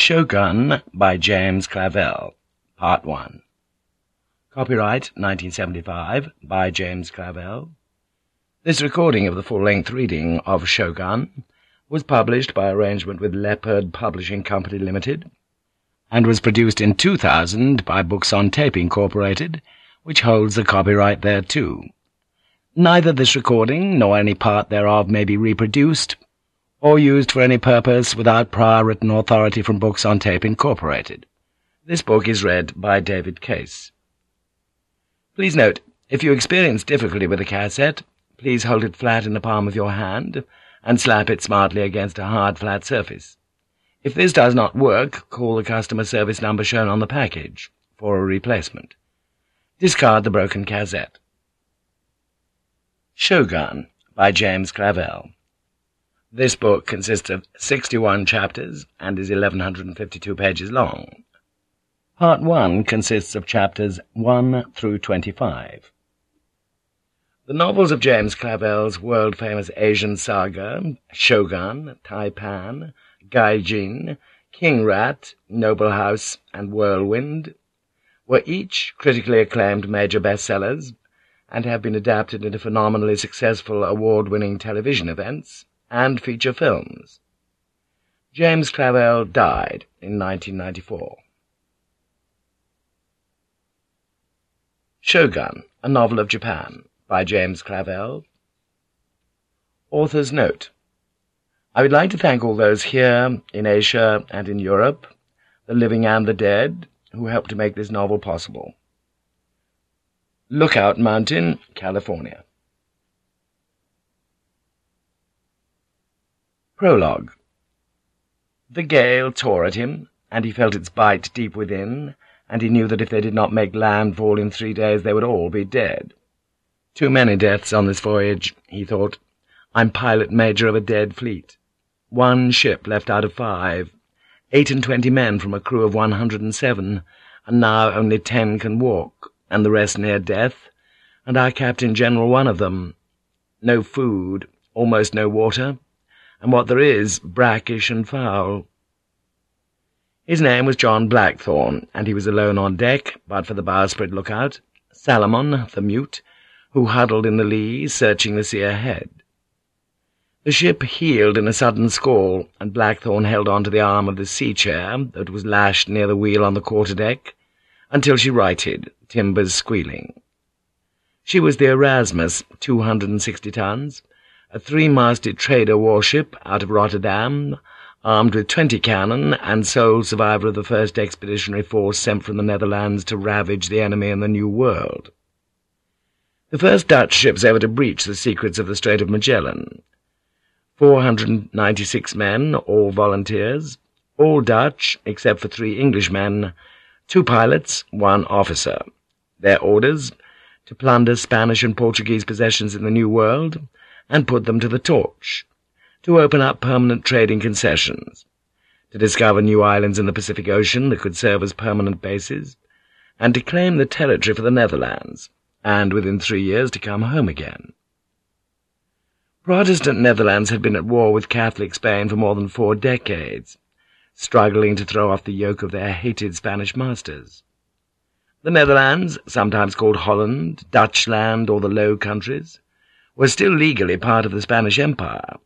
Shogun by James Clavell Part 1 Copyright 1975 by James Clavell This recording of the full-length reading of Shogun was published by arrangement with Leopard Publishing Company Limited and was produced in 2000 by Books on Tape Incorporated, which holds the copyright thereto. Neither this recording nor any part thereof may be reproduced or used for any purpose without prior written authority from Books on Tape Incorporated. This book is read by David Case. Please note, if you experience difficulty with the cassette, please hold it flat in the palm of your hand and slap it smartly against a hard, flat surface. If this does not work, call the customer service number shown on the package for a replacement. Discard the broken cassette. Shogun by James Clavell this book consists of 61 chapters and is 1152 pages long. Part 1 consists of chapters 1 through 25. The novels of James Clavell's world-famous Asian saga, Shogun, Taipan, Gaijin, King Rat, Noble House, and Whirlwind, were each critically acclaimed major bestsellers and have been adapted into phenomenally successful award-winning television events, and feature films. James Clavell died in 1994. Shogun, a novel of Japan, by James Clavell. Author's note. I would like to thank all those here, in Asia and in Europe, the living and the dead, who helped to make this novel possible. Lookout Mountain, California. Prologue The gale tore at him, and he felt its bite deep within, and he knew that if they did not make landfall in three days they would all be dead. Too many deaths on this voyage, he thought. I'm pilot major of a dead fleet. One ship left out of five, eight and twenty men from a crew of one hundred and seven, and now only ten can walk, and the rest near death, and I Captain General one of them. No food, almost no water, and what there is, brackish and foul. His name was John Blackthorne, and he was alone on deck, but for the bowsprit lookout, Salomon, the mute, who huddled in the lee, searching the sea ahead. The ship heeled in a sudden squall, and Blackthorne held on to the arm of the sea-chair that was lashed near the wheel on the quarter-deck, until she righted, timbers squealing. She was the Erasmus, two hundred and sixty tons, a three-masted trader warship out of Rotterdam, armed with twenty cannon, and sole survivor of the first expeditionary force sent from the Netherlands to ravage the enemy in the New World. The first Dutch ships ever to breach the secrets of the Strait of Magellan. 496 men, all volunteers, all Dutch, except for three Englishmen, two pilots, one officer. Their orders, to plunder Spanish and Portuguese possessions in the New World, and put them to the torch, to open up permanent trading concessions, to discover new islands in the Pacific Ocean that could serve as permanent bases, and to claim the territory for the Netherlands, and within three years to come home again. Protestant Netherlands had been at war with Catholic Spain for more than four decades, struggling to throw off the yoke of their hated Spanish masters. The Netherlands, sometimes called Holland, Dutchland, or the Low Countries, was still legally part of the Spanish Empire.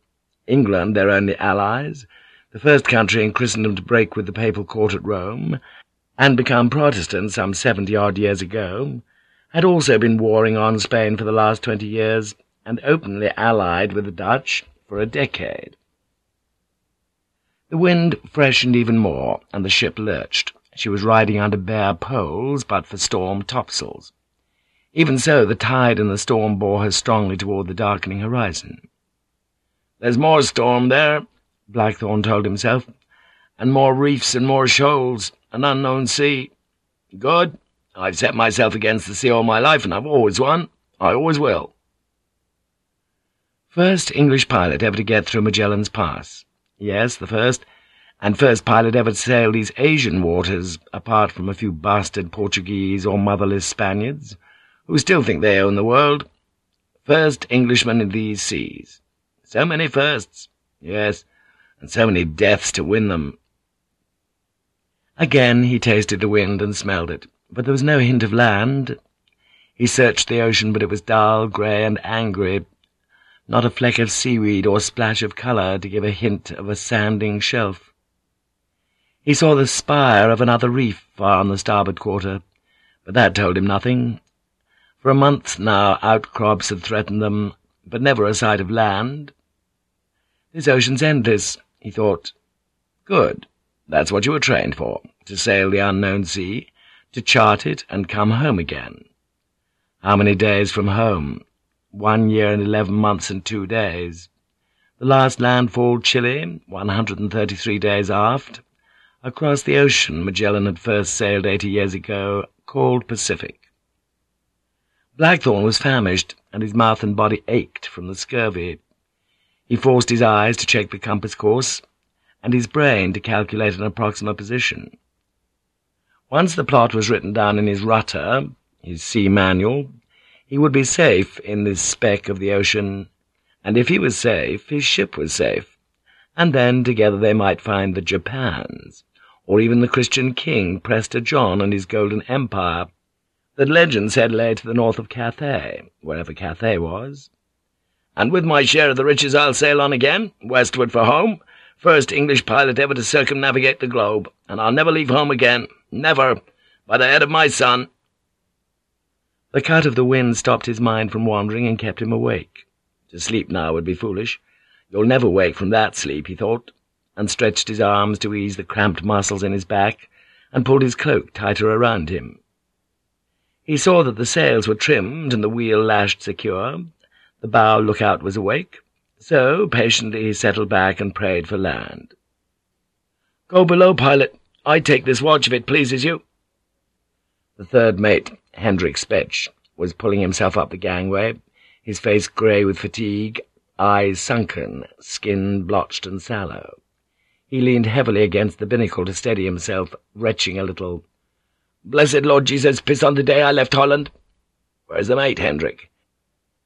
England, their only allies, the first country in Christendom to break with the papal court at Rome, and become Protestant some seventy-odd years ago, had also been warring on Spain for the last twenty years, and openly allied with the Dutch for a decade. The wind freshened even more, and the ship lurched. She was riding under bare poles, but for storm topsails. Even so, the tide and the storm bore her strongly toward the darkening horizon. "'There's more storm there,' Blackthorne told himself, "'and more reefs and more shoals, an unknown sea. Good. I've set myself against the sea all my life, and I've always won. I always will.' First English pilot ever to get through Magellan's Pass. Yes, the first, and first pilot ever to sail these Asian waters, apart from a few bastard Portuguese or motherless Spaniards who still think they own the world. First Englishman in these seas. So many firsts, yes, and so many deaths to win them. Again he tasted the wind and smelled it, but there was no hint of land. He searched the ocean, but it was dull, grey, and angry. Not a fleck of seaweed or splash of colour to give a hint of a sanding shelf. He saw the spire of another reef far on the starboard quarter, but that told him nothing. For a month now outcrops had threatened them, but never a sight of land. This ocean's endless, he thought. Good. That's what you were trained for, to sail the unknown sea, to chart it and come home again. How many days from home? One year and eleven months and two days. The last landfall Chile, 133 days aft. Across the ocean Magellan had first sailed eighty years ago, called Pacific. Blackthorne was famished, and his mouth and body ached from the scurvy. He forced his eyes to check the compass course, and his brain to calculate an approximate position. Once the plot was written down in his rutter, his sea manual, he would be safe in this speck of the ocean, and if he was safe, his ship was safe, and then together they might find the Japans, or even the Christian king Prester John and his golden empire, that legend said lay to the north of Cathay, wherever Cathay was. And with my share of the riches I'll sail on again, westward for home, first English pilot ever to circumnavigate the globe, and I'll never leave home again, never, by the head of my son. The cut of the wind stopped his mind from wandering and kept him awake. To sleep now would be foolish. You'll never wake from that sleep, he thought and stretched his arms to ease the cramped muscles in his back, and pulled his cloak tighter around him. He saw that the sails were trimmed and the wheel lashed secure. The bow lookout was awake, so patiently he settled back and prayed for land. "'Go below, pilot. I take this watch if it pleases you.' The third mate, Hendrik Specz, was pulling himself up the gangway, his face grey with fatigue, eyes sunken, skin blotched and sallow. He leaned heavily against the binnacle to steady himself, retching a little. "'Blessed Lord Jesus, piss on the day I left Holland!' "'Where's the mate, Hendrik?'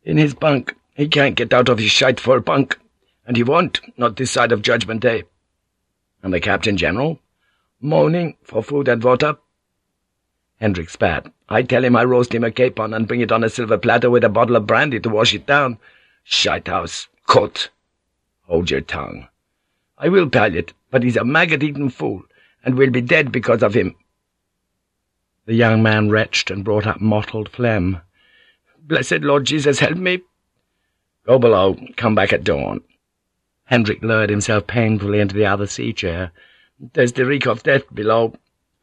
"'In his bunk. He can't get out of his shite for a bunk, and he won't, not this side of Judgment Day.' "'And the Captain-General?' "'Moaning for food and water.' Hendrik spat. "'I tell him I roast him a capon and bring it on a silver platter with a bottle of brandy to wash it down. Shite house. Cut. Hold your tongue.' I will, pilot, but he's a maggot-eaten fool, and will be dead because of him.' The young man retched and brought up mottled phlegm. "'Blessed Lord Jesus, help me!' "'Go below. Come back at dawn.' Hendrik lowered himself painfully into the other sea-chair. "'There's the reek of death below.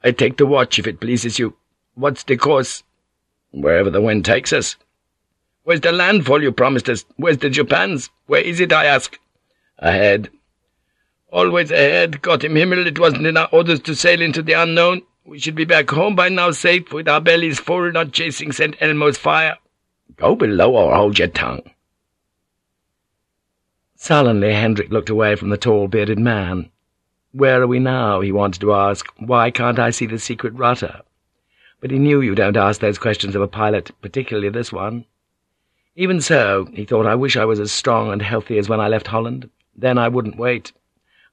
I take the watch, if it pleases you. What's the course?' "'Wherever the wind takes us.' "'Where's the landfall you promised us? Where's the Japans? Where is it, I ask?' "'Ahead. Always ahead, Gott im Himmel, it wasn't in our orders to sail into the unknown. We should be back home by now safe, with our bellies full, not chasing St. Elmo's fire. Go below or hold your tongue. Sullenly, Hendrik looked away from the tall, bearded man. Where are we now, he wanted to ask. Why can't I see the secret rutter? But he knew you don't ask those questions of a pilot, particularly this one. Even so, he thought, I wish I was as strong and healthy as when I left Holland. Then I wouldn't wait.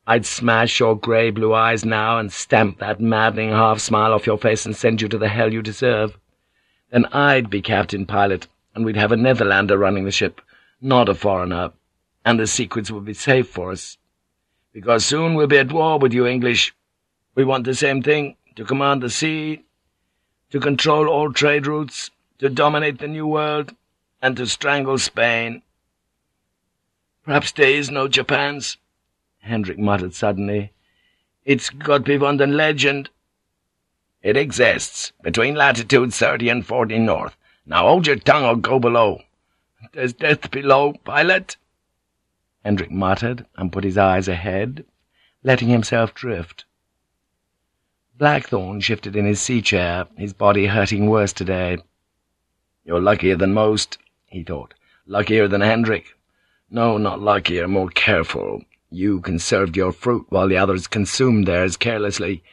I'd smash your grey-blue eyes now and stamp that maddening half-smile off your face and send you to the hell you deserve. Then I'd be captain pilot, and we'd have a Netherlander running the ship, not a foreigner, and the secrets would be safe for us. Because soon we'll be at war with you English. We want the same thing, to command the sea, to control all trade routes, to dominate the New World, and to strangle Spain. Perhaps there is no Japans.' Hendrik muttered suddenly. "It's "It's God-bewandern legend." "It exists, between latitude thirty and forty north. Now hold your tongue or go below." "There's death below, pilot." Hendrik muttered and put his eyes ahead, letting himself drift. Blackthorne shifted in his sea-chair, his body hurting worse today. "You're luckier than most," he thought. "Luckier than Hendrik. No, not luckier, more careful. You conserved your fruit while the others consumed theirs carelessly,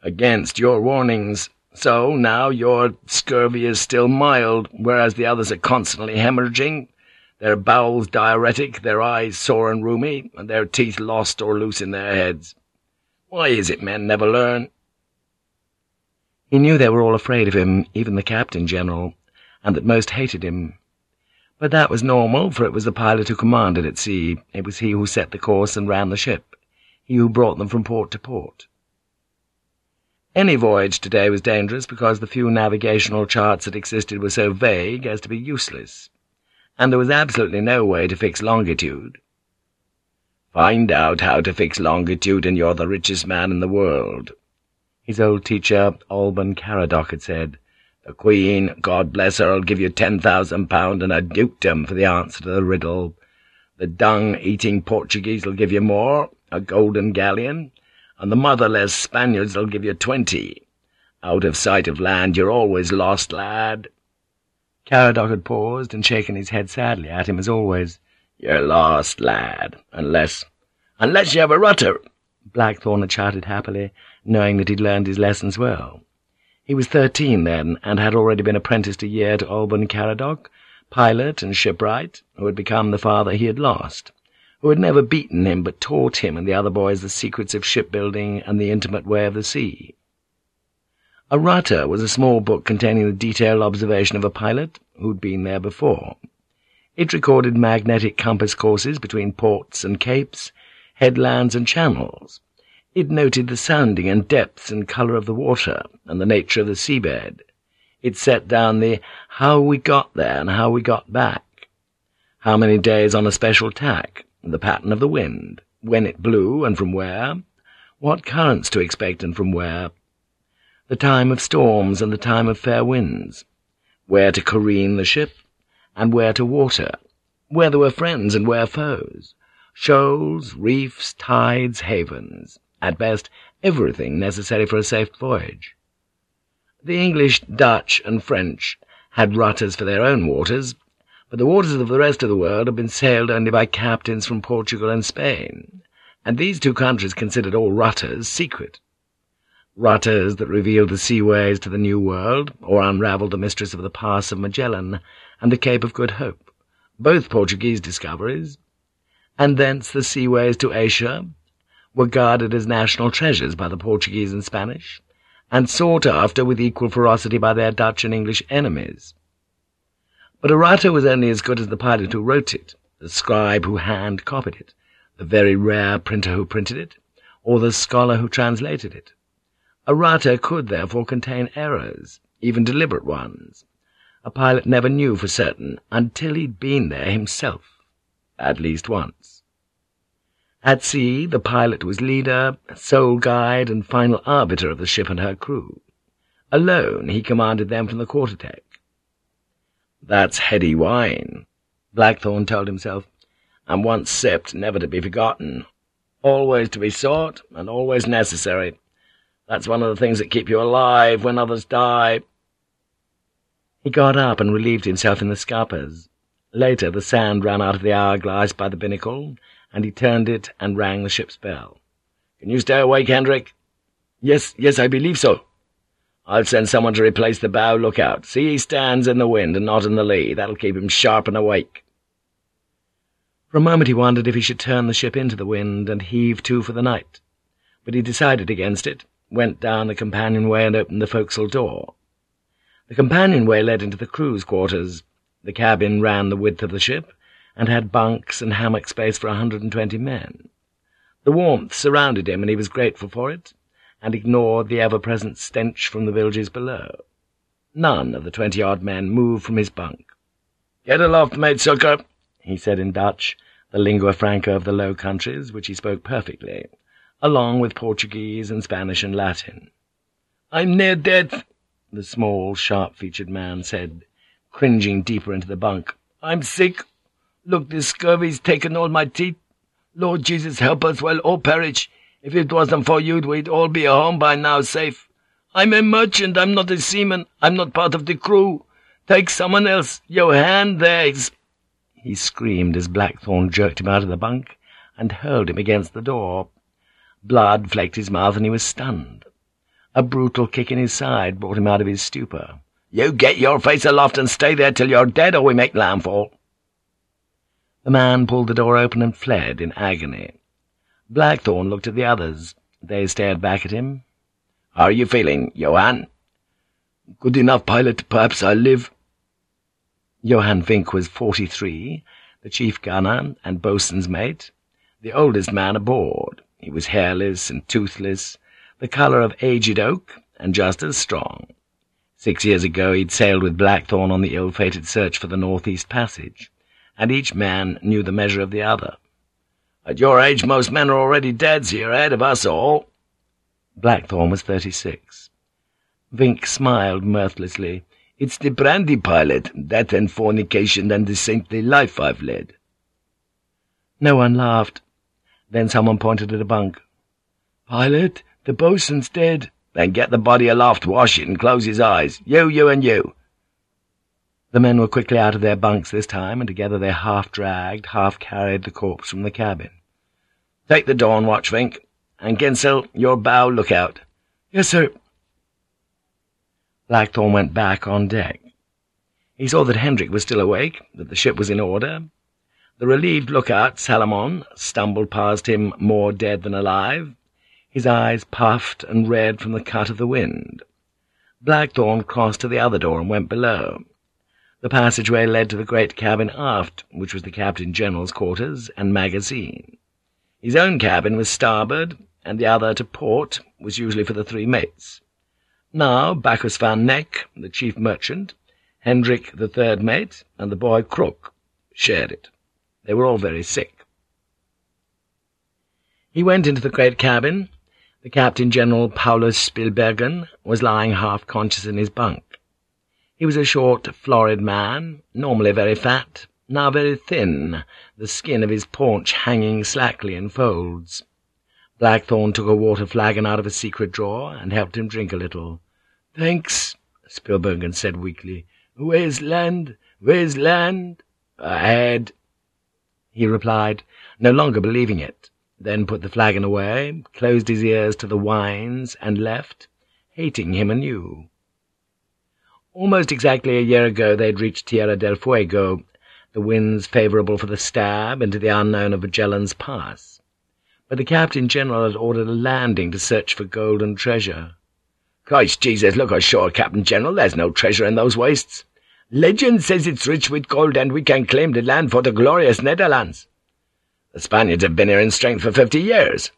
against your warnings. So now your scurvy is still mild, whereas the others are constantly hemorrhaging, their bowels diuretic, their eyes sore and rheumy, and their teeth lost or loose in their heads. Why is it men never learn? He knew they were all afraid of him, even the Captain-General, and that most hated him. But that was normal, for it was the pilot who commanded at sea. It was he who set the course and ran the ship, he who brought them from port to port. Any voyage today was dangerous because the few navigational charts that existed were so vague as to be useless, and there was absolutely no way to fix longitude. Find out how to fix longitude and you're the richest man in the world, his old teacher, Alban Caradoc, had said. The Queen, God bless her, I'll give you ten thousand pound and a dukedom for the answer to the riddle. The dung-eating Portuguese will give you more, a golden galleon, and the motherless Spaniards'll give you twenty. Out of sight of land, you're always lost, lad.' Caradoc had paused and shaken his head sadly at him as always. "'You're lost, lad, unless... unless you have a rutter!' Blackthorne had shouted happily, knowing that he'd learned his lessons well. He was thirteen then, and had already been apprenticed a year to Alban Caradoc, pilot and shipwright, who had become the father he had lost who had never beaten him but taught him and the other boys the secrets of shipbuilding and the intimate way of the sea. A Rutter was a small book containing the detailed observation of a pilot who'd been there before. It recorded magnetic compass courses between ports and capes, headlands and channels. It noted the sounding and depth and colour of the water and the nature of the seabed. It set down the how we got there and how we got back, how many days on a special tack, the pattern of the wind, when it blew and from where, what currents to expect and from where, the time of storms and the time of fair winds, where to careen the ship, and where to water, where there were friends and where foes, shoals, reefs, tides, havens, at best everything necessary for a safe voyage. The English, Dutch, and French had rutters for their own waters, but the waters of the rest of the world have been sailed only by captains from Portugal and Spain, and these two countries considered all rutters secret. Rutters that revealed the seaways to the New World, or unravelled the mysteries of the Pass of Magellan and the Cape of Good Hope, both Portuguese discoveries, and thence the seaways to Asia, were guarded as national treasures by the Portuguese and Spanish, and sought after with equal ferocity by their Dutch and English enemies. But a rutter was only as good as the pilot who wrote it, the scribe who hand-copied it, the very rare printer who printed it, or the scholar who translated it. A rutter could therefore contain errors, even deliberate ones. A pilot never knew for certain until he'd been there himself, at least once. At sea, the pilot was leader, sole guide, and final arbiter of the ship and her crew. Alone he commanded them from the quarter-deck. That's heady wine, Blackthorne told himself, and once sipped, never to be forgotten. Always to be sought, and always necessary. That's one of the things that keep you alive when others die. He got up and relieved himself in the scuppers. Later the sand ran out of the hourglass by the binnacle, and he turned it and rang the ship's bell. "'Can you stay awake, Hendrik?' "'Yes, yes, I believe so.' I'll send someone to replace the bow lookout. See he stands in the wind and not in the lee. That'll keep him sharp and awake. For a moment he wondered if he should turn the ship into the wind and heave to for the night. But he decided against it, went down the companionway and opened the forecastle door. The companionway led into the crew's quarters. The cabin ran the width of the ship, and had bunks and hammock space for a hundred and twenty men. The warmth surrounded him, and he was grateful for it, and ignored the ever-present stench from the bilges below. None of the twenty-odd men moved from his bunk. "'Get aloft, Maetsukker,' he said in Dutch, the lingua franca of the Low Countries, which he spoke perfectly, along with Portuguese and Spanish and Latin. "'I'm near death,' the small, sharp-featured man said, cringing deeper into the bunk. "'I'm sick. Look, this scurvy's taken all my teeth. Lord Jesus help us, we'll all perish. If it wasn't for you, we'd all be home by now, safe. I'm a merchant, I'm not a seaman, I'm not part of the crew. Take someone else, your hand there's—' He screamed as Blackthorne jerked him out of the bunk and hurled him against the door. Blood flecked his mouth and he was stunned. A brutal kick in his side brought him out of his stupor. "'You get your face aloft and stay there till you're dead, or we make landfall.' The man pulled the door open and fled in agony. Blackthorne looked at the others. They stared back at him. "'How are you feeling, Johann?' Good enough pilot, perhaps I'll live. Johann Vinck was forty-three, the chief gunner and boatswain's mate, the oldest man aboard. He was hairless and toothless, the colour of aged oak, and just as strong. Six years ago he'd sailed with Blackthorne on the ill-fated search for the Northeast Passage, and each man knew the measure of the other. At your age most men are already dead, so you're ahead of us all. Blackthorne was thirty-six. Vinck smiled mirthlessly. It's the brandy pilot, that and fornication and the saintly life I've led. No one laughed. Then someone pointed at a bunk. Pilot, the boatswain's dead. Then get the body aloft, wash it, and close his eyes. You, you, and you. The men were quickly out of their bunks this time, and together they half-dragged, half-carried the corpse from the cabin. Take the dawn watch, Vinck, And Ginsel, your bow lookout. Yes, sir. Blackthorne went back on deck. He saw that Hendrik was still awake, that the ship was in order. The relieved lookout, Salomon, stumbled past him more dead than alive, his eyes puffed and red from the cut of the wind. Blackthorne crossed to the other door and went below. The passageway led to the great cabin aft, which was the Captain-General's quarters and magazine. His own cabin was starboard, and the other to port was usually for the three mates. Now Baccus van Nekk, the chief merchant, Hendrik, the third mate, and the boy Croocq shared it. They were all very sick. He went into the great cabin. The Captain-General Paulus Spillbergen was lying half-conscious in his bunk. He was a short, florid man, normally very fat, now very thin, the skin of his paunch hanging slackly in folds. Blackthorne took a water flagon out of a secret drawer and helped him drink a little. "'Thanks,' Spillbergen said weakly. "'Where's land? Where's land?' "'Ahead,' he replied, no longer believing it, then put the flagon away, closed his ears to the whines, and left, hating him anew. Almost exactly a year ago they had reached Tierra del Fuego, the winds favourable for the stab into the unknown of Magellan's Pass but the Captain-General had ordered a landing to search for gold and treasure. Christ Jesus, look ashore, Captain-General, there's no treasure in those wastes. Legend says it's rich with gold, and we can claim the land for the glorious Netherlands. The Spaniards have been here in strength for fifty years.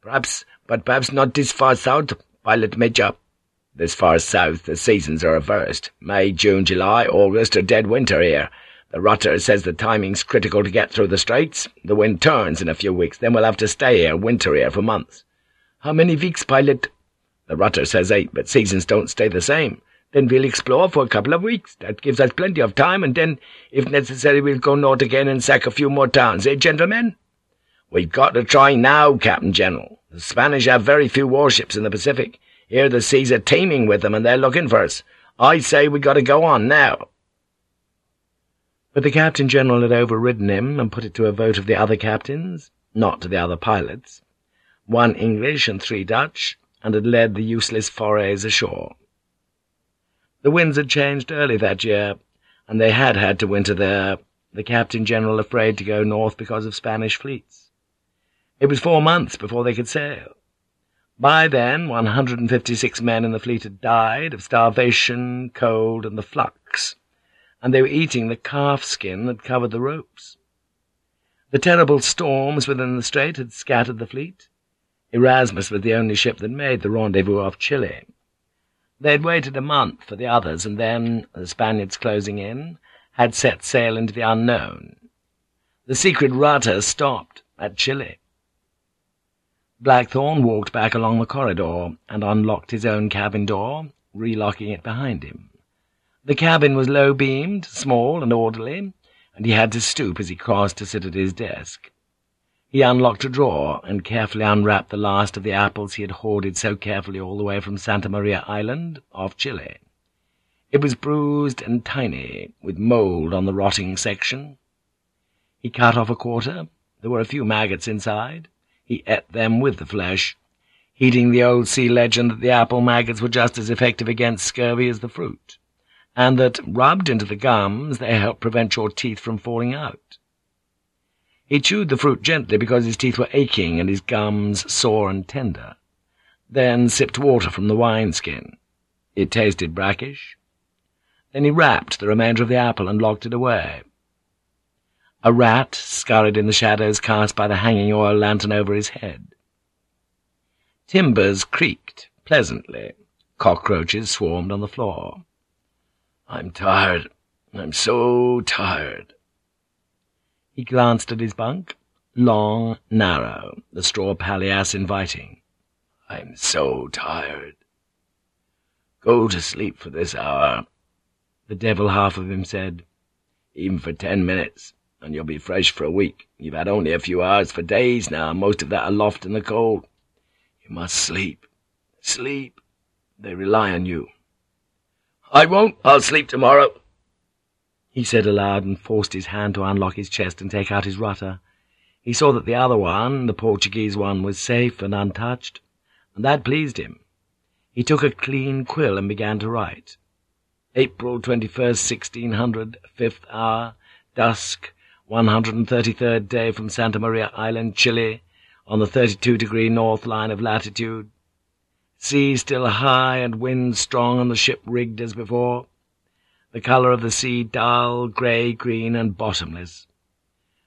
Perhaps, but perhaps not this far south, Pilot Major. This far south the seasons are reversed. May, June, July, August are dead winter here, the Rutter says the timing's critical to get through the straits. The wind turns in a few weeks, then we'll have to stay here, winter here, for months. How many weeks, pilot? The Rutter says eight, but seasons don't stay the same. Then we'll explore for a couple of weeks. That gives us plenty of time, and then, if necessary, we'll go north again and sack a few more towns, eh, gentlemen? We've got to try now, Captain General. The Spanish have very few warships in the Pacific. Here the seas are teeming with them, and they're looking for us. I say we got to go on now. But the Captain-General had overridden him and put it to a vote of the other captains, not to the other pilots, one English and three Dutch, and had led the useless forays ashore. The winds had changed early that year, and they had had to winter there, the Captain-General afraid to go north because of Spanish fleets. It was four months before they could sail. By then, 156 men in the fleet had died of starvation, cold, and the flux and they were eating the calf skin that covered the ropes. The terrible storms within the strait had scattered the fleet. Erasmus was the only ship that made the rendezvous off Chile. They had waited a month for the others, and then, the Spaniards closing in, had set sail into the unknown. The secret rutter stopped at Chile. Blackthorne walked back along the corridor and unlocked his own cabin door, relocking it behind him. The cabin was low-beamed, small and orderly, and he had to stoop as he crossed to sit at his desk. He unlocked a drawer and carefully unwrapped the last of the apples he had hoarded so carefully all the way from Santa Maria Island, off Chile. It was bruised and tiny, with mould on the rotting section. He cut off a quarter. There were a few maggots inside. He ate them with the flesh, heeding the old sea legend that the apple maggots were just as effective against scurvy as the fruit and that, rubbed into the gums, they helped prevent your teeth from falling out. He chewed the fruit gently because his teeth were aching and his gums sore and tender, then sipped water from the wineskin. It tasted brackish. Then he wrapped the remainder of the apple and locked it away. A rat scurried in the shadows cast by the hanging oil lantern over his head. Timbers creaked pleasantly. Cockroaches swarmed on the floor. I'm tired. I'm so tired. He glanced at his bunk. Long, narrow, the straw palliasse inviting. I'm so tired. Go to sleep for this hour, the devil half of him said. Even for ten minutes, and you'll be fresh for a week. You've had only a few hours for days now, and most of that aloft in the cold. You must sleep. Sleep. They rely on you. I won't. I'll sleep tomorrow, he said aloud and forced his hand to unlock his chest and take out his rutter. He saw that the other one, the Portuguese one, was safe and untouched, and that pleased him. He took a clean quill and began to write. April 21st, 1600, fifth hour, dusk, 133rd day from Santa Maria Island, Chile, on the 32-degree north line of latitude. Sea still high and wind strong and the ship rigged as before. The colour of the sea dull, grey-green and bottomless.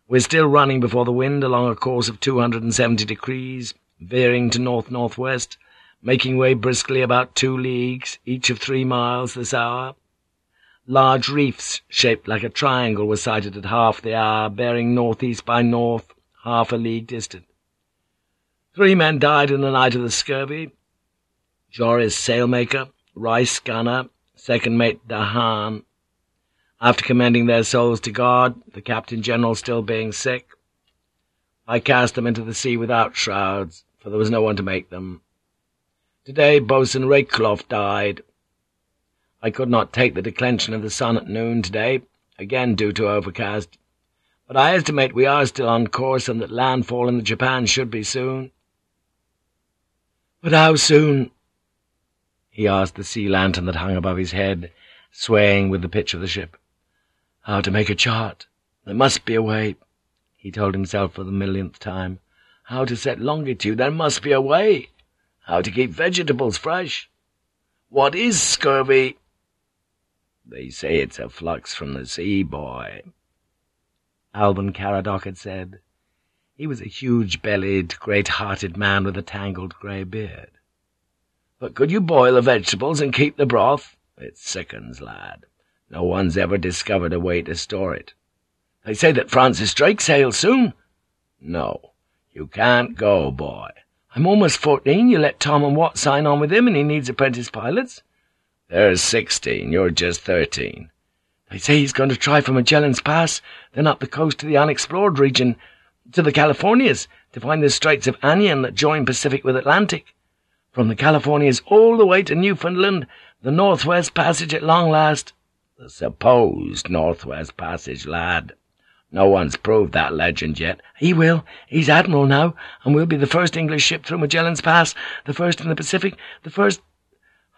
We're still running before the wind along a course of 270 degrees, veering to north-northwest, making way briskly about two leagues, each of three miles this hour. Large reefs, shaped like a triangle, were sighted at half the hour, bearing northeast by north, half a league distant. Three men died in the night of the scurvy. Joris sailmaker, Rice gunner, second mate Dahan, after commending their souls to God, the Captain-General still being sick, I cast them into the sea without shrouds, for there was no one to make them. Today Boatswain Rayclough died. I could not take the declension of the sun at noon today, again due to overcast, but I estimate we are still on course and that landfall in the Japan should be soon. But how soon? he asked the sea lantern that hung above his head, swaying with the pitch of the ship. How to make a chart. There must be a way, he told himself for the millionth time. How to set longitude. There must be a way. How to keep vegetables fresh. What is scurvy? They say it's a flux from the sea, boy. Alban Caradoc had said. He was a huge-bellied, great-hearted man with a tangled grey beard. But could you boil the vegetables and keep the broth? It sickens, lad. No one's ever discovered a way to store it. They say that Francis Drake sails soon. No, you can't go, boy. I'm almost fourteen. You let Tom and Watt sign on with him, and he needs apprentice pilots. There's sixteen. You're just thirteen. They say he's going to try for Magellan's Pass, then up the coast to the unexplored region, to the Californias, to find the Straits of Anian that join Pacific with Atlantic. From the Californias all the way to Newfoundland, the Northwest Passage at long last. The supposed Northwest Passage, lad. No one's proved that legend yet. He will. He's Admiral now, and we'll be the first English ship through Magellan's Pass, the first in the Pacific, the first...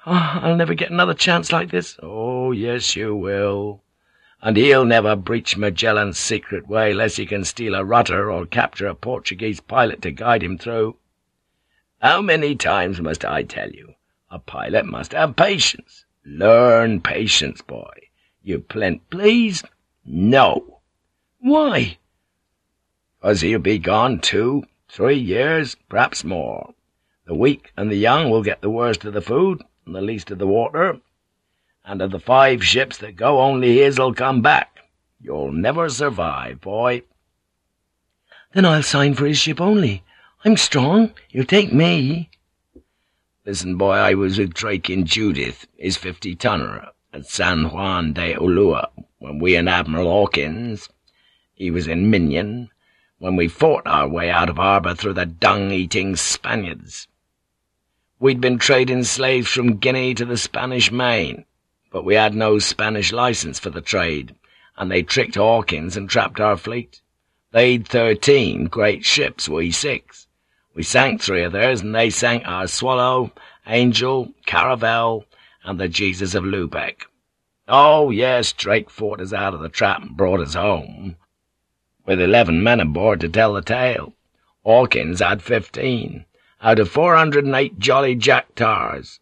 Oh, I'll never get another chance like this. Oh, yes, you will. And he'll never breach Magellan's secret way lest he can steal a rutter or capture a Portuguese pilot to guide him through. How many times must I tell you? A pilot must have patience. Learn patience, boy. You plent please? No. Why? Cause he'll be gone two, three years, perhaps more. The weak and the young will get the worst of the food and the least of the water. And of the five ships that go, only his'll come back. You'll never survive, boy. Then I'll sign for his ship only. I'm strong. You'll take me. Listen, boy, I was with Drake and Judith, his fifty-tonner, at San Juan de Ulua, when we and Admiral Hawkins, he was in Minion, when we fought our way out of harbour through the dung-eating Spaniards. We'd been trading slaves from Guinea to the Spanish Main, but we had no Spanish license for the trade, and they tricked Hawkins and trapped our fleet. They'd thirteen great ships, we six. We sank three of theirs, and they sank our Swallow, Angel, Caravel, and the Jesus of Lubeck. Oh, yes, Drake fought us out of the trap and brought us home, with eleven men aboard to tell the tale. Hawkins had fifteen, out of four hundred and eight jolly jack tars.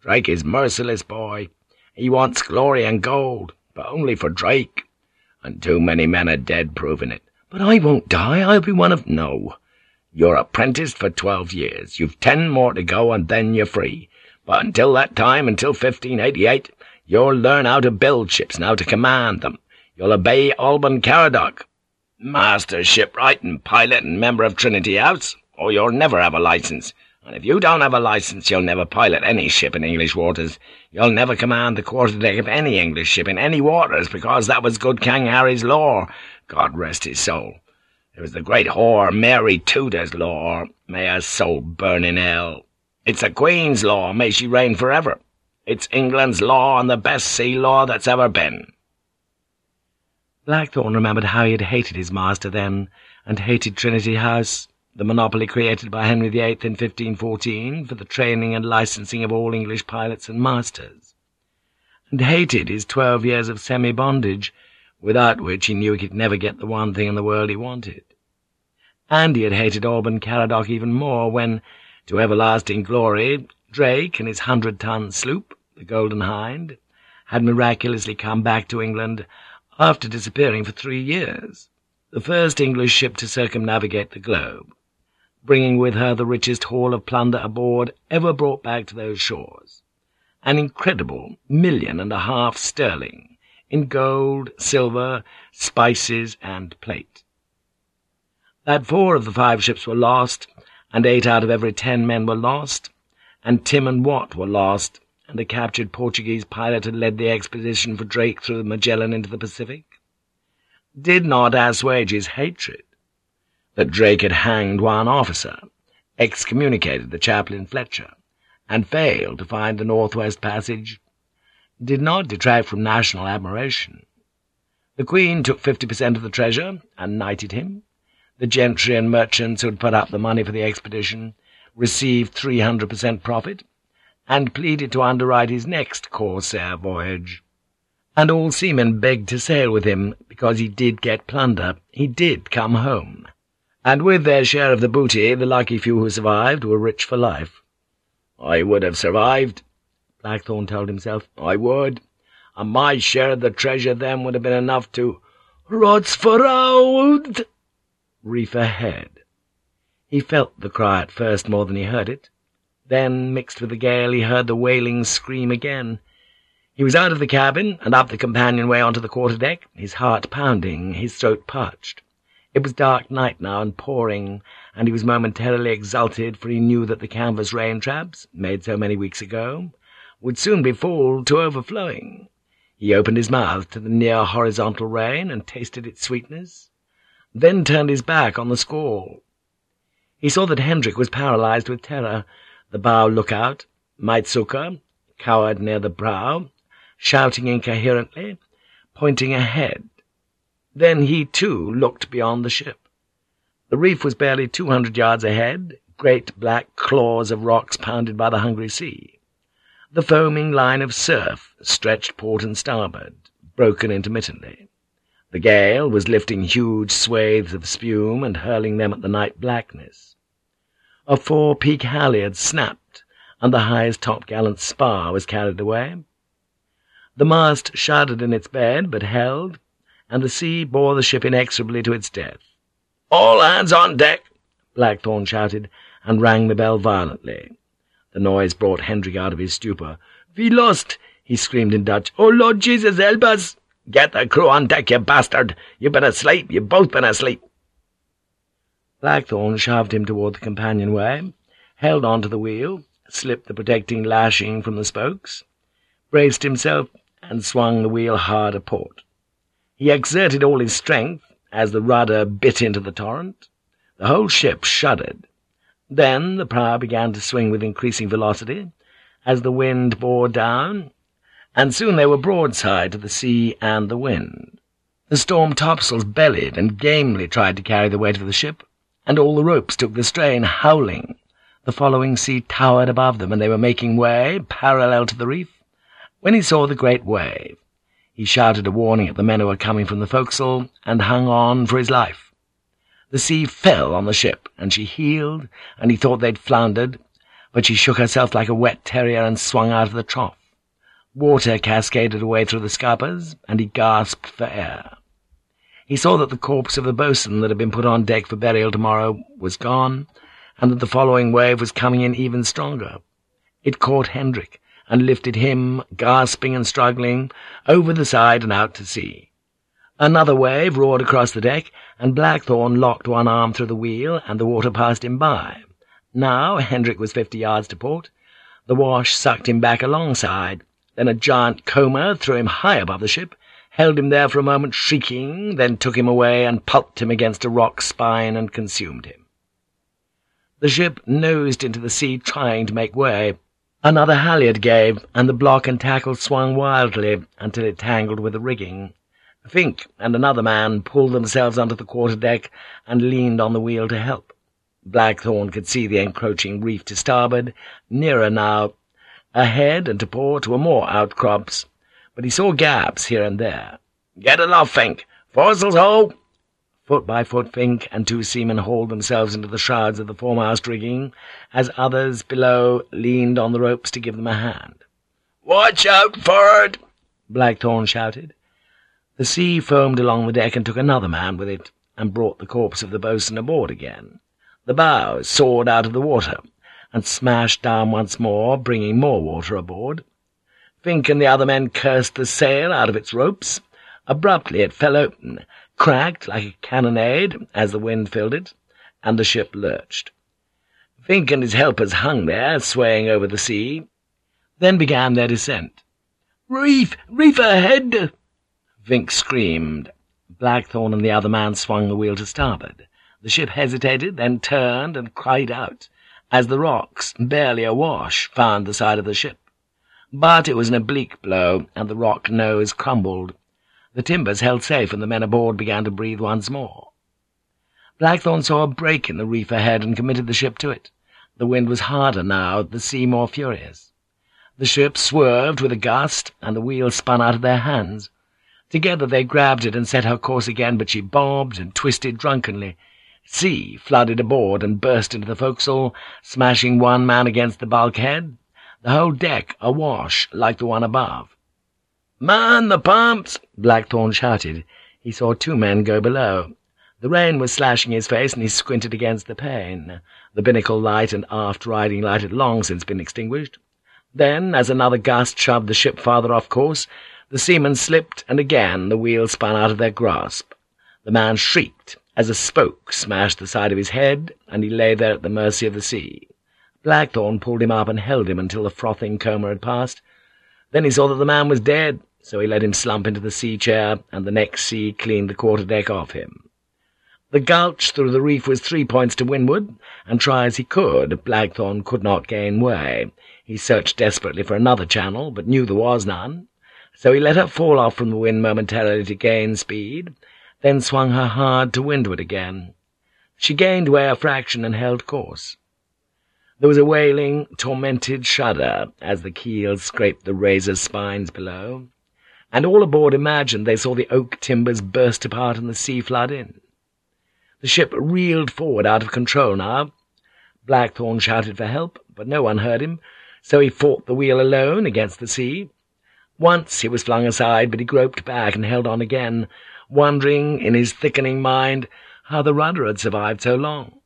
Drake is merciless, boy. He wants glory and gold, but only for Drake. And too many men are dead proving it. But I won't die. I'll be one of... No. You're apprenticed for twelve years. You've ten more to go, and then you're free. But until that time, until 1588, you'll learn how to build ships and how to command them. You'll obey Alban Caradoc, master shipwright and pilot and member of Trinity House, or you'll never have a license. And if you don't have a license, you'll never pilot any ship in English waters. You'll never command the quarterdeck of any English ship in any waters, because that was good King Harry's law. God rest his soul. It was the great whore Mary Tudor's law. May her soul burn in hell. It's the Queen's law. May she reign forever. It's England's law and the best sea law that's ever been. Blackthorne remembered how he had hated his master then, and hated Trinity House, the monopoly created by Henry VIII in 1514 for the training and licensing of all English pilots and masters, and hated his twelve years of semi-bondage, without which he knew he could never get the one thing in the world he wanted. And he had hated Alban Caradoc even more when, to everlasting glory, Drake and his hundred-ton sloop, the Golden Hind, had miraculously come back to England after disappearing for three years, the first English ship to circumnavigate the globe bringing with her the richest haul of plunder aboard ever brought back to those shores, an incredible million and a half sterling, in gold, silver, spices, and plate. That four of the five ships were lost, and eight out of every ten men were lost, and Tim and Watt were lost, and a captured Portuguese pilot had led the expedition for Drake through the Magellan into the Pacific, did not assuage his hatred that Drake had hanged one officer, excommunicated the chaplain Fletcher, and failed to find the Northwest Passage, did not detract from national admiration. The Queen took fifty per cent of the treasure and knighted him. The gentry and merchants who had put up the money for the expedition received three hundred per cent profit, and pleaded to underwrite his next corsair voyage. And all seamen begged to sail with him, because he did get plunder, he did come home and with their share of the booty, the lucky few who survived were rich for life. I would have survived, Blackthorne told himself. I would, and my share of the treasure then would have been enough to rots for out reef ahead. He felt the cry at first more than he heard it. Then, mixed with the gale, he heard the wailing scream again. He was out of the cabin and up the companionway onto the quarter-deck, his heart pounding, his throat parched. It was dark night now and pouring, and he was momentarily exulted, for he knew that the canvas rain traps, made so many weeks ago, would soon be full to overflowing. He opened his mouth to the near horizontal rain and tasted its sweetness, then turned his back on the squall. He saw that Hendrik was paralyzed with terror, the bow lookout, Maetsukker, cowered near the prow, shouting incoherently, pointing ahead. Then he, too, looked beyond the ship. The reef was barely two hundred yards ahead, great black claws of rocks pounded by the hungry sea. The foaming line of surf stretched port and starboard, broken intermittently. The gale was lifting huge swathes of spume and hurling them at the night blackness. A fore-peak halyard snapped, and the highest topgallant spar was carried away. The mast shuddered in its bed, but held, and the sea bore the ship inexorably to its death. "'All hands on deck!' Blackthorne shouted, and rang the bell violently. The noise brought Hendrik out of his stupor. "'We lost!' he screamed in Dutch. "'Oh, Lord Jesus, help us!' "'Get the crew on deck, you bastard! You've been asleep! You've both been asleep!' Blackthorne shoved him toward the companionway, held on to the wheel, slipped the protecting lashing from the spokes, braced himself, and swung the wheel hard a port. He exerted all his strength as the rudder bit into the torrent. The whole ship shuddered. Then the prow began to swing with increasing velocity as the wind bore down, and soon they were broadside to the sea and the wind. The storm topsails bellied and gamely tried to carry the weight of the ship, and all the ropes took the strain, howling. The following sea towered above them, and they were making way, parallel to the reef, when he saw the great wave. He shouted a warning at the men who were coming from the forecastle, and hung on for his life. The sea fell on the ship, and she heeled, and he thought they'd floundered, but she shook herself like a wet terrier and swung out of the trough. Water cascaded away through the scuppers, and he gasped for air. He saw that the corpse of the boatswain that had been put on deck for burial tomorrow was gone, and that the following wave was coming in even stronger. It caught Hendrik, and lifted him, gasping and struggling, over the side and out to sea. Another wave roared across the deck, and Blackthorne locked one arm through the wheel, and the water passed him by. Now Hendrik was fifty yards to port. The wash sucked him back alongside. Then a giant comber threw him high above the ship, held him there for a moment shrieking, then took him away and pulped him against a rock spine and consumed him. The ship nosed into the sea, trying to make way. Another halyard gave, and the block and tackle swung wildly until it tangled with the rigging. Vinck and another man pulled themselves onto the quarter-deck and leaned on the wheel to help. Blackthorne could see the encroaching reef to starboard, nearer now. Ahead and to port were more outcrops, but he saw gaps here and there. "'Get aloft, Vinck! Foresails ho!' Foot by foot Vinck and two seamen hauled themselves into the shrouds of the foremast rigging, as others below leaned on the ropes to give them a hand. "'Watch out for'ard!' Blackthorne shouted. The sea foamed along the deck and took another man with it, and brought the corpse of the boatswain aboard again. The bows soared out of the water, and smashed down once more, bringing more water aboard. Vinck and the other men cursed the sail out of its ropes. Abruptly it fell open, cracked like a cannonade as the wind filled it, and the ship lurched. Vinck and his helpers hung there, swaying over the sea. Then began their descent. "'Reef! Reef ahead!' Vinck screamed. Blackthorne and the other man swung the wheel to starboard. The ship hesitated, then turned and cried out, as the rocks, barely awash, found the side of the ship. But it was an oblique blow, and the rock nose crumbled. The timbers held safe, and the men aboard began to breathe once more. Blackthorne saw a break in the reef ahead and committed the ship to it. The wind was harder now, the sea more furious. The ship swerved with a gust, and the wheel spun out of their hands. Together they grabbed it and set her course again, but she bobbed and twisted drunkenly, Sea flooded aboard and burst into the forecastle, smashing one man against the bulkhead, the whole deck awash like the one above. "'Man the pumps!' Blackthorne shouted. He saw two men go below. The rain was slashing his face, and he squinted against the pain. The binnacle light and aft riding light had long since been extinguished. Then, as another gust shoved the ship farther off course, the seaman slipped, and again the wheel spun out of their grasp. The man shrieked, as a spoke smashed the side of his head, and he lay there at the mercy of the sea. Blackthorne pulled him up and held him until the frothing coma had passed. Then he saw that the man was dead, so he let him slump into the sea chair, and the next sea cleaned the quarter-deck off him. The gulch through the reef was three points to windward, and try as he could, Blackthorne could not gain way. He searched desperately for another channel, but knew there was none, so he let her fall off from the wind momentarily to gain speed, then swung her hard to windward again. She gained way a fraction and held course. There was a wailing, tormented shudder as the keels scraped the razor spines below, and all aboard imagined they saw the oak timbers burst apart and the sea flood in. The ship reeled forward out of control now. Blackthorne shouted for help, but no one heard him, so he fought the wheel alone against the sea. Once he was flung aside, but he groped back and held on again, wondering in his thickening mind how the rudder had survived so long.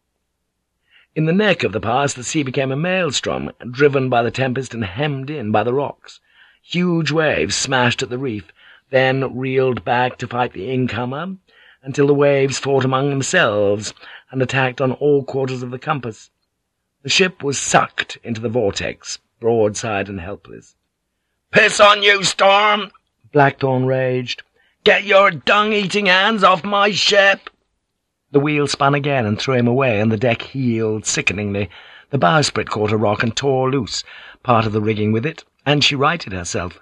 In the neck of the pass the sea became a maelstrom, driven by the tempest and hemmed in by the rocks. Huge waves smashed at the reef, then reeled back to fight the incomer, until the waves fought among themselves and attacked on all quarters of the compass. The ship was sucked into the vortex, broadside and helpless. "'Piss on you, Storm!' Blackthorne raged. Get your dung-eating hands off my ship! The wheel spun again and threw him away, and the deck heeled sickeningly. The bowsprit caught a rock and tore loose, part of the rigging with it, and she righted herself.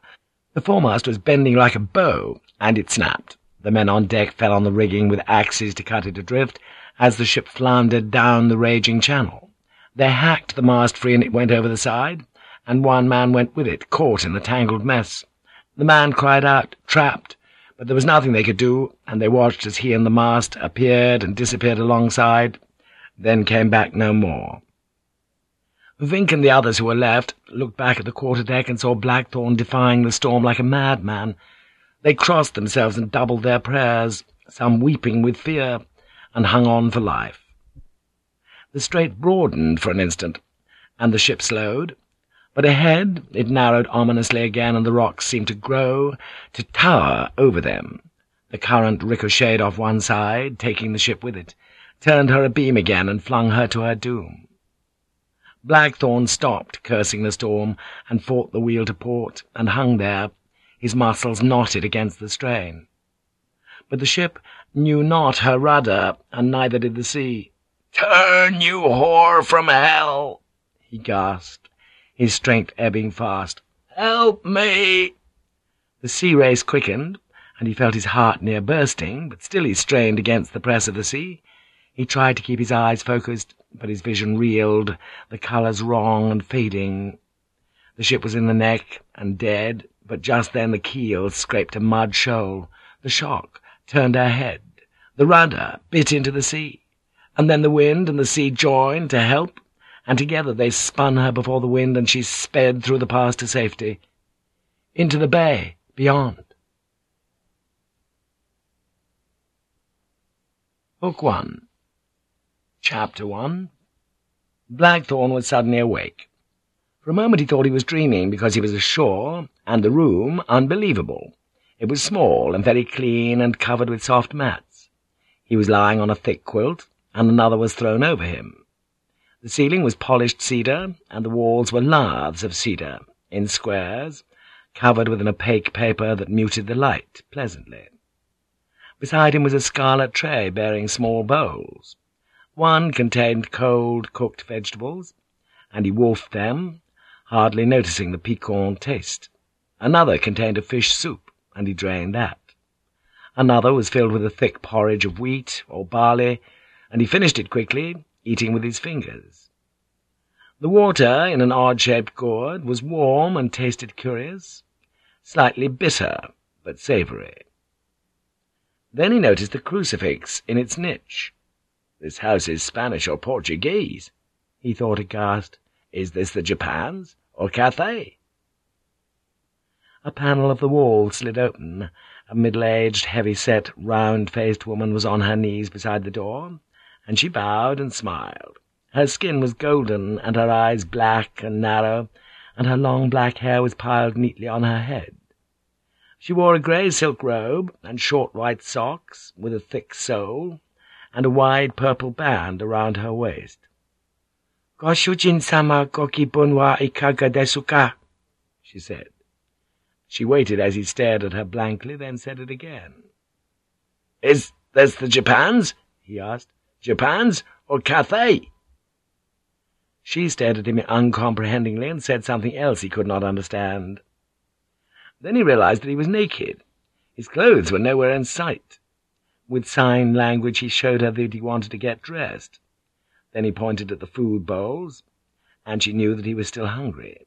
The foremast was bending like a bow, and it snapped. The men on deck fell on the rigging with axes to cut it adrift, as the ship floundered down the raging channel. They hacked the mast free, and it went over the side, and one man went with it, caught in the tangled mess. The man cried out, trapped, but there was nothing they could do, and they watched as he and the mast appeared and disappeared alongside, then came back no more. Vinck and the others who were left looked back at the quarter-deck and saw Blackthorne defying the storm like a madman. They crossed themselves and doubled their prayers, some weeping with fear, and hung on for life. The strait broadened for an instant, and the ship slowed, but ahead it narrowed ominously again, and the rocks seemed to grow, to tower over them. The current ricocheted off one side, taking the ship with it, turned her abeam again, and flung her to her doom. Blackthorne stopped, cursing the storm, and fought the wheel to port, and hung there, his muscles knotted against the strain. But the ship knew not her rudder, and neither did the sea. "'Turn, you whore from hell!' he gasped, his strength ebbing fast. "'Help me!' The sea race quickened, and he felt his heart near bursting, but still he strained against the press of the sea. He tried to keep his eyes focused, but his vision reeled, the colours wrong and fading. The ship was in the neck and dead, but just then the keel scraped a mud shoal. The shock turned her head. The rudder bit into the sea. And then the wind and the sea joined to help, and together they spun her before the wind, and she sped through the pass to safety. Into the bay beyond. Book 1 Chapter 1 Blackthorne was suddenly awake. For a moment he thought he was dreaming because he was ashore, and the room unbelievable. It was small and very clean and covered with soft mats. He was lying on a thick quilt, and another was thrown over him. The ceiling was polished cedar, and the walls were laths of cedar, in squares, covered with an opaque paper that muted the light pleasantly. Beside him was a scarlet tray bearing small bowls. One contained cold, cooked vegetables, and he wolfed them, hardly noticing the piquant taste. Another contained a fish soup, and he drained that. Another was filled with a thick porridge of wheat or barley, and he finished it quickly, eating with his fingers. The water, in an odd-shaped gourd, was warm and tasted curious, slightly bitter, but savoury. Then he noticed the crucifix in its niche. This house is Spanish or Portuguese, he thought aghast. Is this the Japans or Cathay? A panel of the wall slid open. A middle-aged, heavy-set, round-faced woman was on her knees beside the door, and she bowed and smiled. Her skin was golden, and her eyes black and narrow, and her long black hair was piled neatly on her head. She wore a grey silk robe and short white socks with a thick sole, and a wide purple band around her waist. Goshujin-sama gokibun wa ikaga desu ka? she said. She waited as he stared at her blankly, then said it again. "'Is this the Japans?' he asked. "'Japans or Cathay?' She stared at him uncomprehendingly and said something else he could not understand. Then he realized that he was naked. His clothes were nowhere in sight. With sign language he showed her that he wanted to get dressed. Then he pointed at the food bowls, and she knew that he was still hungry.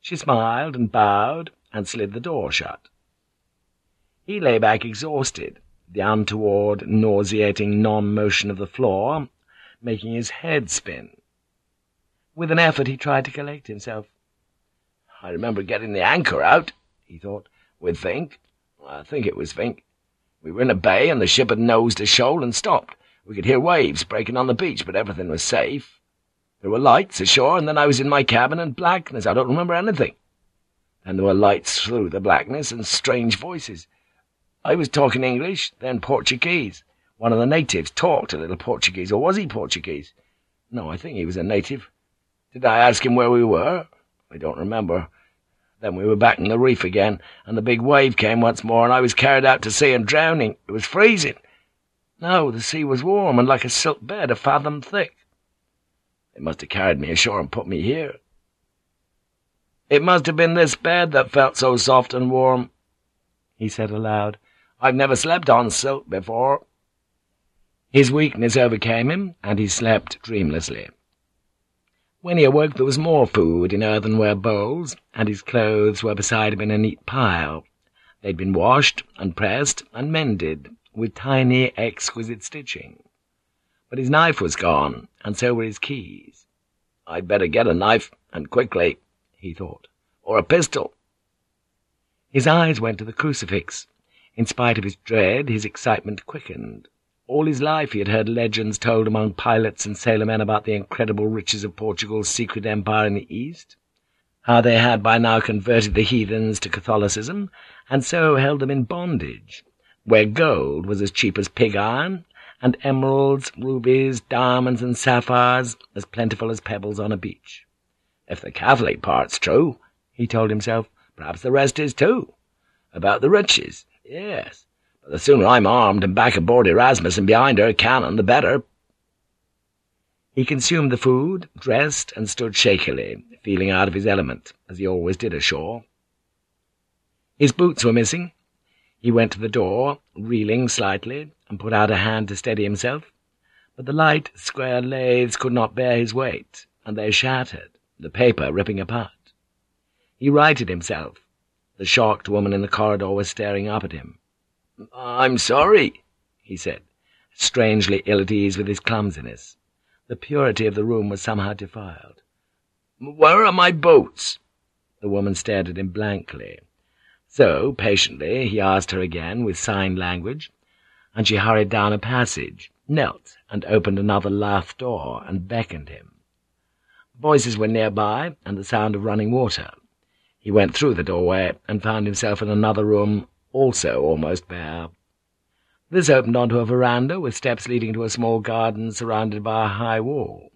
She smiled and bowed and slid the door shut. He lay back exhausted, the untoward, nauseating non-motion of the floor making his head spin. With an effort he tried to collect himself. I remember getting the anchor out, he thought, with Vinck. I think it was Vinck. We were in a bay, and the ship had nosed a shoal and stopped. We could hear waves breaking on the beach, but everything was safe. There were lights ashore, and then I was in my cabin in blackness. I don't remember anything. Then there were lights through the blackness and strange voices. I was talking English, then Portuguese. One of the natives talked a little Portuguese, or was he Portuguese? No, I think he was a native. Did I ask him where we were? I don't remember. Then we were back in the reef again, and the big wave came once more, and I was carried out to sea and drowning. It was freezing. No, the sea was warm and like a silk bed a fathom thick. They must have carried me ashore and put me here. It must have been this bed that felt so soft and warm, he said aloud. I've never slept on silk before. His weakness overcame him, and he slept dreamlessly. When he awoke there was more food in earthenware bowls, and his clothes were beside him in a neat pile. They'd been washed and pressed and mended, with tiny, exquisite stitching. But his knife was gone, and so were his keys. I'd better get a knife, and quickly, he thought, or a pistol. His eyes went to the crucifix. In spite of his dread, his excitement quickened. All his life he had heard legends told among pilots and sailormen about the incredible riches of Portugal's secret empire in the East, how they had by now converted the heathens to Catholicism, and so held them in bondage, where gold was as cheap as pig iron, and emeralds, rubies, diamonds, and sapphires as plentiful as pebbles on a beach. If the Catholic part's true, he told himself, perhaps the rest is too. About the riches, yes, the sooner I'm armed and back aboard Erasmus and behind her cannon, the better. He consumed the food, dressed, and stood shakily, feeling out of his element, as he always did ashore. His boots were missing. He went to the door, reeling slightly, and put out a hand to steady himself, but the light, square lathes could not bear his weight, and they shattered, the paper ripping apart. He righted himself. The shocked woman in the corridor was staring up at him. "'I'm sorry,' he said, strangely ill at ease with his clumsiness. The purity of the room was somehow defiled. "'Where are my boots?' The woman stared at him blankly. So, patiently, he asked her again, with sign language, and she hurried down a passage, knelt, and opened another lath door, and beckoned him. Voices were nearby, and the sound of running water. He went through the doorway, and found himself in another room, also almost bare. This opened onto a veranda with steps leading to a small garden surrounded by a high wall.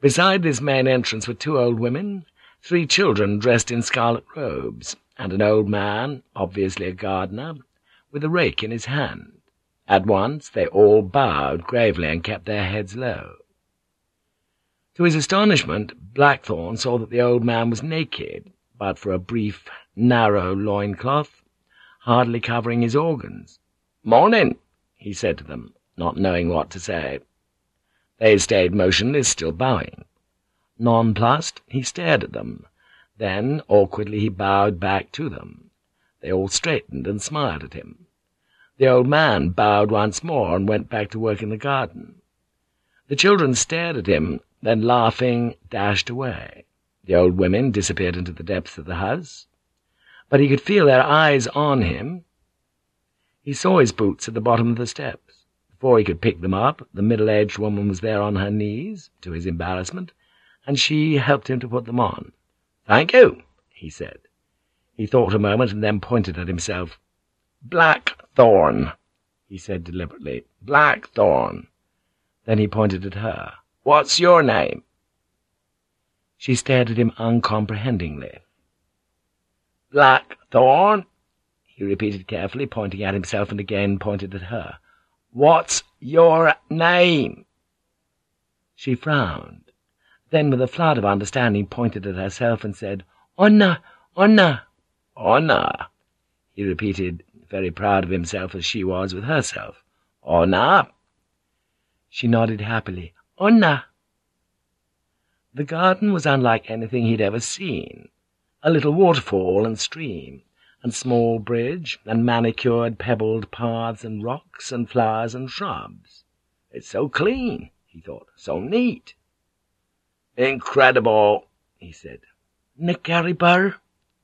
Beside this main entrance were two old women, three children dressed in scarlet robes, and an old man, obviously a gardener, with a rake in his hand. At once they all bowed gravely and kept their heads low. To his astonishment, Blackthorne saw that the old man was naked, but for a brief, narrow loincloth, hardly covering his organs. "'Morning,' he said to them, not knowing what to say. They stayed motionless, still bowing. Nonplussed, he stared at them. Then, awkwardly, he bowed back to them. They all straightened and smiled at him. The old man bowed once more and went back to work in the garden. The children stared at him, then, laughing, dashed away. The old women disappeared into the depths of the house. But he could feel their eyes on him. He saw his boots at the bottom of the steps. Before he could pick them up, the middle-aged woman was there on her knees, to his embarrassment, and she helped him to put them on. "'Thank you,' he said. He thought a moment and then pointed at himself. "'Blackthorne,' he said deliberately. "'Blackthorne.' Then he pointed at her. "'What's your name?' She stared at him uncomprehendingly. "'Blackthorne,' he repeated carefully, pointing at himself, and again pointed at her. "'What's your name?' She frowned. Then, with a flood of understanding, pointed at herself and said, "Onna, Onna, Onna," he repeated, very proud of himself as she was with herself. "Onna." She nodded happily. "Onna." The garden was unlike anything he'd ever seen. A little waterfall and stream, and small bridge, and manicured pebbled paths and rocks and flowers and shrubs. It's so clean, he thought, so neat. "'Incredible,' he said. "'Neckaribur?'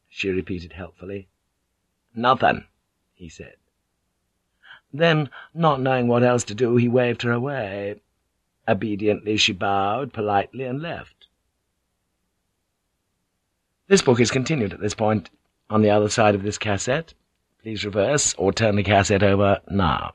she repeated helpfully. "'Nothing,' he said. Then, not knowing what else to do, he waved her away. Obediently she bowed politely and left. This book is continued at this point on the other side of this cassette. Please reverse or turn the cassette over now.